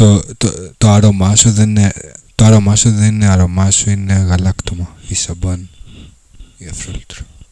το, το, το άρωμά σου δεν είναι, το άρωμά σου δεν είναι άρωμά σου, είναι γαλάκτωμα ή σαμπάν ή αφρόλυτρο.